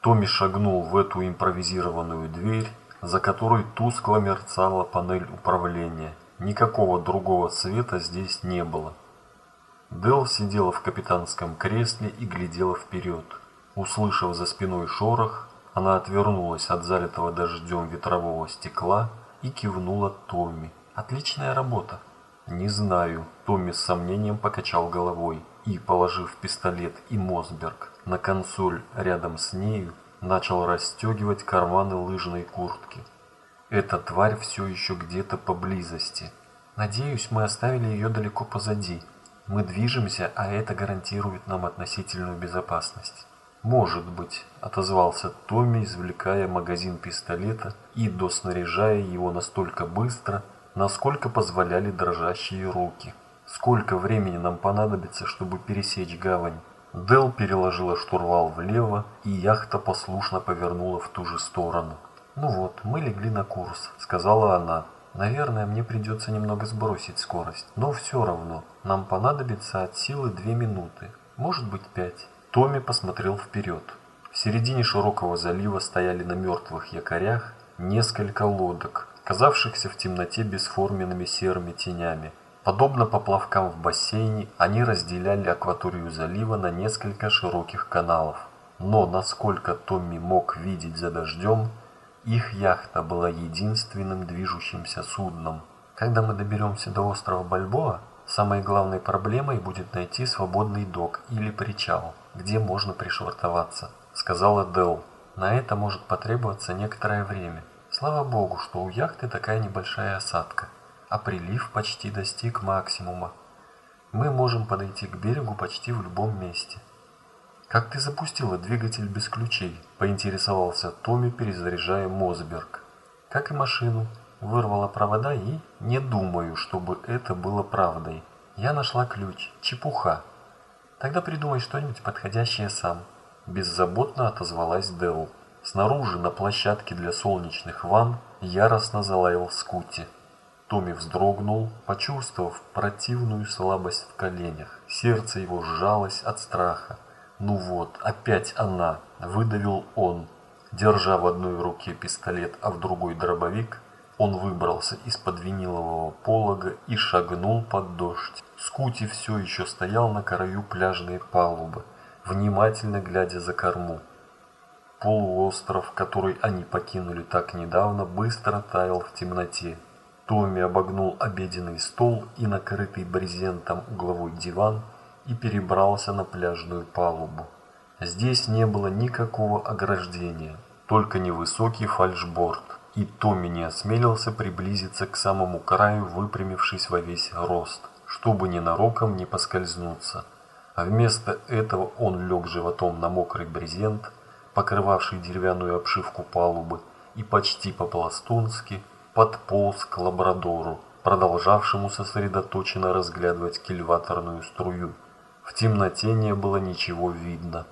Томми шагнул в эту импровизированную дверь, за которой тускло мерцала панель управления. Никакого другого света здесь не было. Дел сидела в капитанском кресле и глядела вперед. Услышав за спиной шорох, она отвернулась от залитого дождем ветрового стекла и кивнула Томми. «Отличная работа!» «Не знаю», – Томми с сомнением покачал головой и, положив пистолет и Мосберг на консоль рядом с нею, начал расстегивать карманы лыжной куртки. Эта тварь все еще где-то поблизости. Надеюсь, мы оставили ее далеко позади. Мы движемся, а это гарантирует нам относительную безопасность. «Может быть», – отозвался Томми, извлекая магазин пистолета и доснаряжая его настолько быстро, насколько позволяли дрожащие руки. «Сколько времени нам понадобится, чтобы пересечь гавань?» Дел переложила штурвал влево, и яхта послушно повернула в ту же сторону. «Ну вот, мы легли на курс», – сказала она. «Наверное, мне придется немного сбросить скорость, но все равно, нам понадобится от силы две минуты, может быть пять». Томми посмотрел вперед. В середине широкого залива стояли на мертвых якорях несколько лодок, казавшихся в темноте бесформенными серыми тенями. Подобно поплавкам в бассейне, они разделяли акваторию залива на несколько широких каналов. Но, насколько Томми мог видеть за дождем, их яхта была единственным движущимся судном. Когда мы доберемся до острова Бальбоа, самой главной проблемой будет найти свободный док или причал где можно пришвартоваться», — сказала Дел. «На это может потребоваться некоторое время. Слава богу, что у яхты такая небольшая осадка, а прилив почти достиг максимума. Мы можем подойти к берегу почти в любом месте». «Как ты запустила двигатель без ключей?» – поинтересовался Томми, перезаряжая Мосберг. «Как и машину. Вырвала провода и не думаю, чтобы это было правдой. Я нашла ключ. Чепуха. Тогда придумай что-нибудь подходящее сам. Беззаботно отозвалась Дэл. Снаружи, на площадке для солнечных ванн, яростно залаял Скути. Томми вздрогнул, почувствовав противную слабость в коленях. Сердце его сжалось от страха. «Ну вот, опять она!» – выдавил он. Держа в одной руке пистолет, а в другой дробовик, он выбрался из-под винилового полога и шагнул под дождь. Скути все еще стоял на краю пляжной палубы, внимательно глядя за корму. Полуостров, который они покинули так недавно, быстро таял в темноте. Томми обогнул обеденный стол и накрытый брезентом угловой диван и перебрался на пляжную палубу. Здесь не было никакого ограждения, только невысокий фальшборд и Томми не осмелился приблизиться к самому краю, выпрямившись во весь рост, чтобы ненароком не поскользнуться. А вместо этого он лег животом на мокрый брезент, покрывавший деревянную обшивку палубы, и почти по-пластунски подполз к лабрадору, продолжавшему сосредоточенно разглядывать кильваторную струю. В темноте не было ничего видно.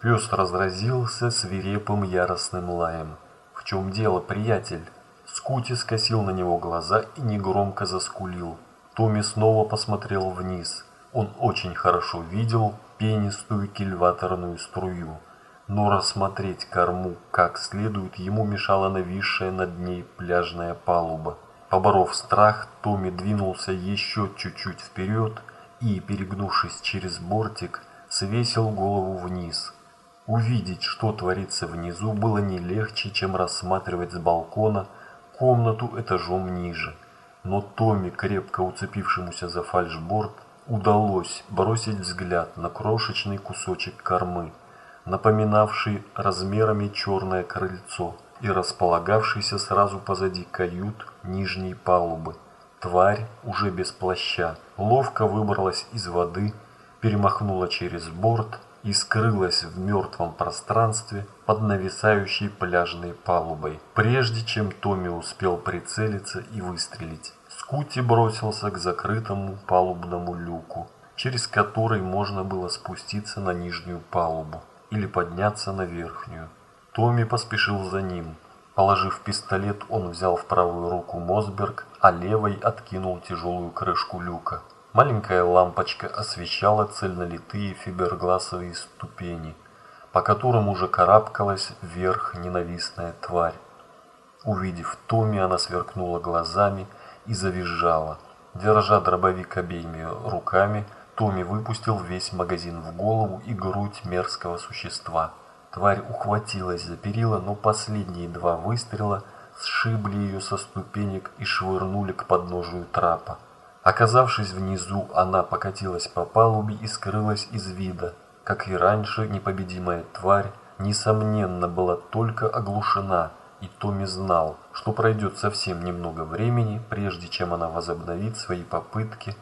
Пес разразился свирепым яростным лаем чем дело, приятель?» Скути скосил на него глаза и негромко заскулил. Томми снова посмотрел вниз. Он очень хорошо видел пенистую кильваторную струю, но рассмотреть корму как следует ему мешала нависшая над ней пляжная палуба. Поборов страх, Томми двинулся еще чуть-чуть вперед и, перегнувшись через бортик, свесил голову вниз – Увидеть, что творится внизу, было не легче, чем рассматривать с балкона комнату этажом ниже. Но Томми, крепко уцепившемуся за фальшборд, удалось бросить взгляд на крошечный кусочек кормы, напоминавший размерами черное крыльцо и располагавшийся сразу позади кают нижней палубы. Тварь, уже без плаща, ловко выбралась из воды, перемахнула через борт и скрылась в мертвом пространстве под нависающей пляжной палубой, прежде чем Томми успел прицелиться и выстрелить. Скути бросился к закрытому палубному люку, через который можно было спуститься на нижнюю палубу или подняться на верхнюю. Томми поспешил за ним. Положив пистолет, он взял в правую руку Мосберг, а левой откинул тяжелую крышку люка. Маленькая лампочка освещала цельнолитые фибергласовые ступени. по которым уже карабкалась вверх ненавистная тварь. Увидев Томми, она сверкнула глазами и завизжала. Держа дробовик обеими руками, Томми выпустил весь магазин в голову и грудь мерзкого существа. Тварь ухватилась за перила, но последние два выстрела сшибли ее со ступенек и швырнули к подножию трапа. Оказавшись внизу, она покатилась по палубе и скрылась из вида. Как и раньше, непобедимая тварь, несомненно, была только оглушена, и Томми знал, что пройдет совсем немного времени, прежде чем она возобновит свои попытки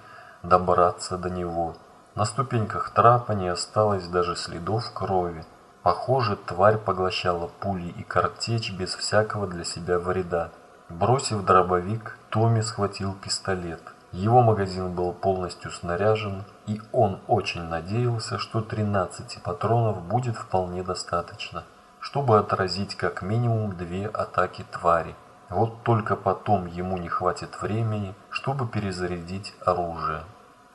добраться до него. На ступеньках трапа не осталось даже следов крови. Похоже, тварь поглощала пули и картечь без всякого для себя вреда. Бросив дробовик, Томми схватил пистолет. Его магазин был полностью снаряжен, и он очень надеялся, что 13 патронов будет вполне достаточно, чтобы отразить как минимум две атаки твари. Вот только потом ему не хватит времени, чтобы перезарядить оружие.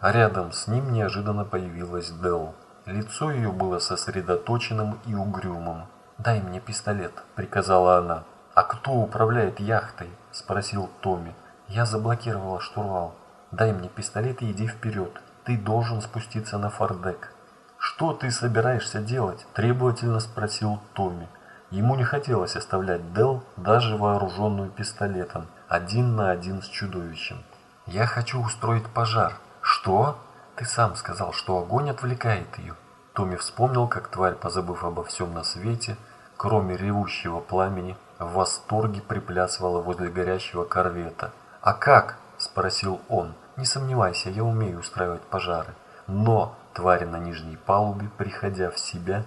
А рядом с ним неожиданно появилась Дел. Лицо ее было сосредоточенным и угрюмым. «Дай мне пистолет», — приказала она. «А кто управляет яхтой?» — спросил Томми. «Я заблокировала штурвал. Дай мне пистолет и иди вперед. Ты должен спуститься на фордек». «Что ты собираешься делать?» – требовательно спросил Томми. Ему не хотелось оставлять Дел, даже вооруженную пистолетом, один на один с чудовищем. «Я хочу устроить пожар», «Что? Ты сам сказал, что огонь отвлекает ее». Томми вспомнил, как тварь, позабыв обо всем на свете, кроме ревущего пламени, в восторге приплясывала возле горящего корвета. «А как?» – спросил он. «Не сомневайся, я умею устраивать пожары». Но тварь на нижней палубе, приходя в себя,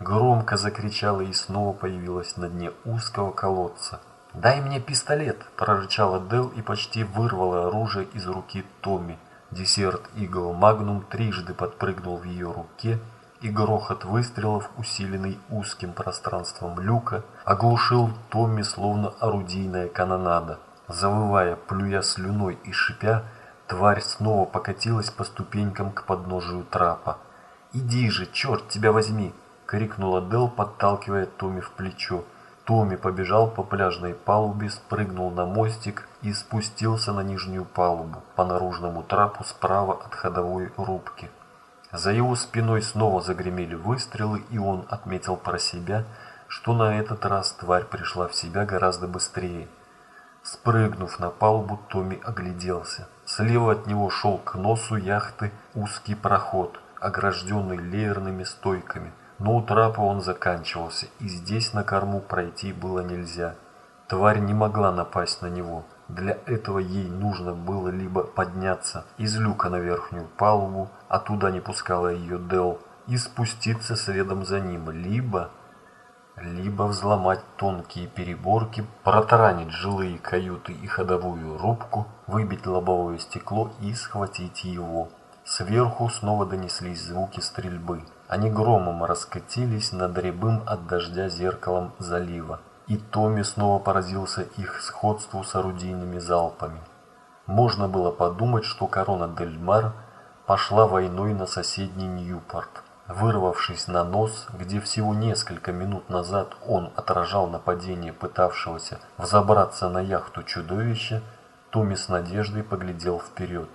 громко закричала и снова появилась на дне узкого колодца. «Дай мне пистолет!» – прорычала Дел и почти вырвала оружие из руки Томми. Десерт Eagle Magnum трижды подпрыгнул в ее руке, и грохот выстрелов, усиленный узким пространством люка, оглушил Томми словно орудийная канонада. Завывая, плюя слюной и шипя, тварь снова покатилась по ступенькам к подножию трапа. «Иди же, черт тебя возьми!» — крикнула Дел, подталкивая Томми в плечо. Томми побежал по пляжной палубе, спрыгнул на мостик и спустился на нижнюю палубу по наружному трапу справа от ходовой рубки. За его спиной снова загремели выстрелы, и он отметил про себя, что на этот раз тварь пришла в себя гораздо быстрее. Спрыгнув на палубу, Томми огляделся. Слева от него шел к носу яхты узкий проход, огражденный леерными стойками – но у трапа он заканчивался, и здесь на корму пройти было нельзя. Тварь не могла напасть на него. Для этого ей нужно было либо подняться из люка на верхнюю палубу, а туда не пускала ее Дел, и спуститься следом за ним, либо либо взломать тонкие переборки, протаранить жилые каюты и ходовую рубку, выбить лобовое стекло и схватить его. Сверху снова донеслись звуки стрельбы. Они громом раскатились над рябым от дождя зеркалом залива, и Томми снова поразился их сходству с орудийными залпами. Можно было подумать, что корона Дель Мар пошла войной на соседний Ньюпорт. Вырвавшись на нос, где всего несколько минут назад он отражал нападение пытавшегося взобраться на яхту чудовища, Томми с надеждой поглядел вперед.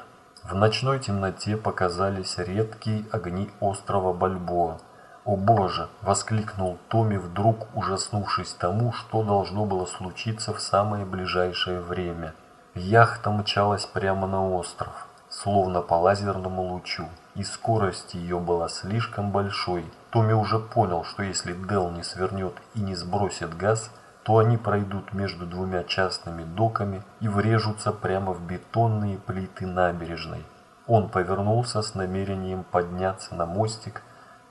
В ночной темноте показались редкие огни острова Бальбоа. «О боже!» – воскликнул Томми, вдруг ужаснувшись тому, что должно было случиться в самое ближайшее время. Яхта мчалась прямо на остров, словно по лазерному лучу, и скорость ее была слишком большой. Томми уже понял, что если Дел не свернет и не сбросит газ – то они пройдут между двумя частными доками и врежутся прямо в бетонные плиты набережной. Он повернулся с намерением подняться на мостик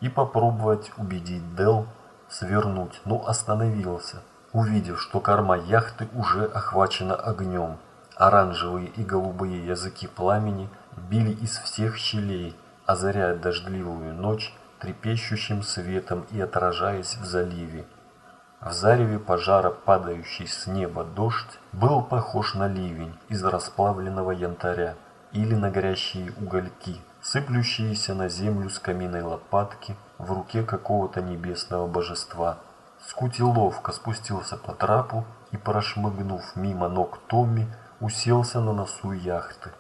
и попробовать убедить Дел свернуть, но остановился, увидев, что корма яхты уже охвачена огнем. Оранжевые и голубые языки пламени били из всех щелей, озаряя дождливую ночь трепещущим светом и отражаясь в заливе. В зареве пожара, падающий с неба дождь, был похож на ливень из расплавленного янтаря или на горящие угольки, сыплющиеся на землю с каминной лопатки в руке какого-то небесного божества. Скути ловко спустился по трапу и, прошмыгнув мимо ног Томми, уселся на носу яхты.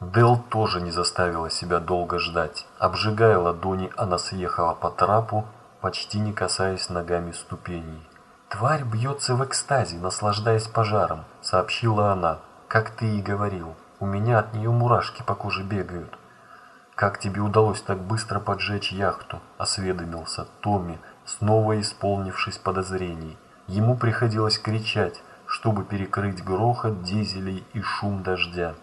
Дел тоже не заставила себя долго ждать. Обжигая ладони, она съехала по трапу, почти не касаясь ногами ступеней. «Тварь бьется в экстазе, наслаждаясь пожаром», — сообщила она. «Как ты и говорил, у меня от нее мурашки по коже бегают». «Как тебе удалось так быстро поджечь яхту?» — осведомился Томми, снова исполнившись подозрений. Ему приходилось кричать, чтобы перекрыть грохот дизелей и шум дождя.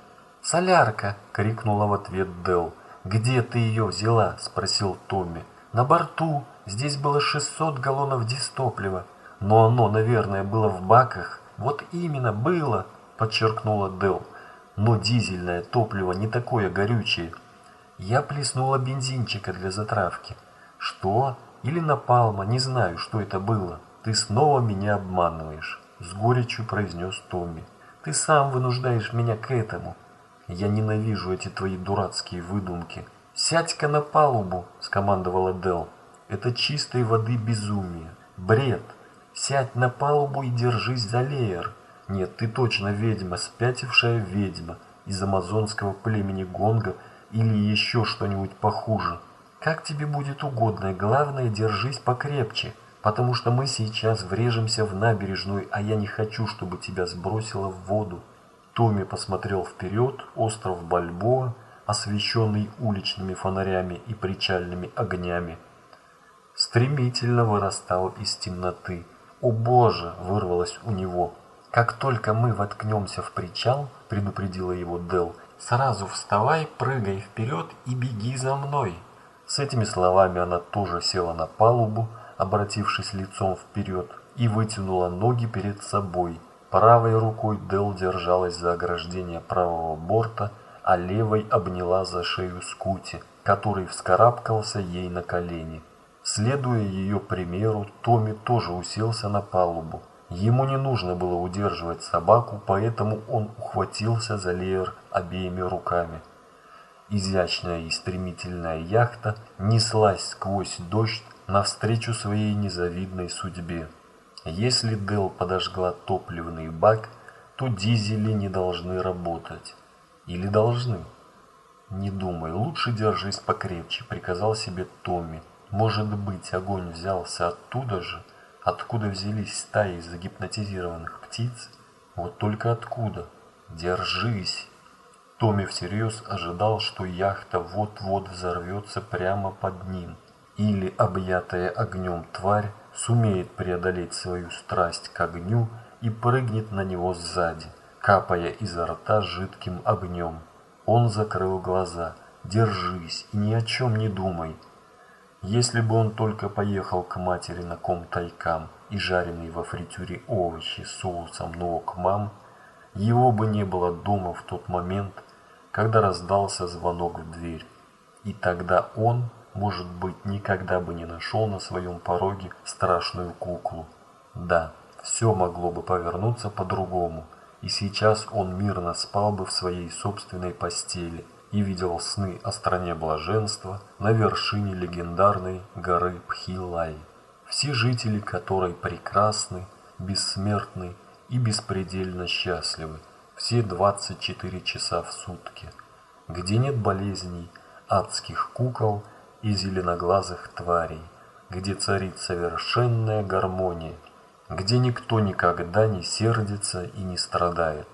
«Солярка!» — крикнула в ответ Дел. «Где ты ее взяла?» — спросил Томми. «На борту. Здесь было 600 галлонов дистоплива. Но оно, наверное, было в баках». «Вот именно, было!» — подчеркнула Дел. «Но дизельное топливо не такое горючее». Я плеснула бензинчика для затравки. «Что? Или напалма? Не знаю, что это было. Ты снова меня обманываешь», — с горечью произнес Томми. «Ты сам вынуждаешь меня к этому». Я ненавижу эти твои дурацкие выдумки. Сядь-ка на палубу, скомандовала Дел. Это чистой воды безумие, бред. Сядь на палубу и держись за леер. Нет, ты точно ведьма, спятившая ведьма из амазонского племени Гонга или еще что-нибудь похуже. Как тебе будет угодно, главное, держись покрепче, потому что мы сейчас врежемся в набережную, а я не хочу, чтобы тебя сбросило в воду. Томми посмотрел вперед, остров Бальбоа, освещенный уличными фонарями и причальными огнями, стремительно вырастал из темноты. «О боже!» – вырвалось у него. «Как только мы воткнемся в причал», – предупредила его Дел, – «сразу вставай, прыгай вперед и беги за мной». С этими словами она тоже села на палубу, обратившись лицом вперед, и вытянула ноги перед собой – Правой рукой Дел держалась за ограждение правого борта, а левой обняла за шею Скути, который вскарабкался ей на колени. Следуя ее примеру, Томми тоже уселся на палубу. Ему не нужно было удерживать собаку, поэтому он ухватился за леер обеими руками. Изящная и стремительная яхта неслась сквозь дождь навстречу своей незавидной судьбе. Если Дел подожгла топливный бак, то дизели не должны работать. Или должны? Не думай, лучше держись покрепче, приказал себе Томми. Может быть, огонь взялся оттуда же, откуда взялись стаи загипнотизированных птиц? Вот только откуда? Держись! Томми всерьез ожидал, что яхта вот-вот взорвется прямо под ним. Или объятая огнем тварь сумеет преодолеть свою страсть к огню и прыгнет на него сзади, капая изо рта жидким огнем. Он закрыл глаза. «Держись и ни о чем не думай». Если бы он только поехал к матери на ком тайкам и жареный во фритюре овощи с соусом ног мам, его бы не было дома в тот момент, когда раздался звонок в дверь. И тогда он может быть, никогда бы не нашел на своем пороге страшную куклу. Да, все могло бы повернуться по-другому, и сейчас он мирно спал бы в своей собственной постели и видел сны о стране блаженства на вершине легендарной горы Пхилай, все жители которой прекрасны, бессмертны и беспредельно счастливы, все 24 часа в сутки, где нет болезней, адских кукол – и зеленоглазых тварей, где царит совершенная гармония, где никто никогда не сердится и не страдает.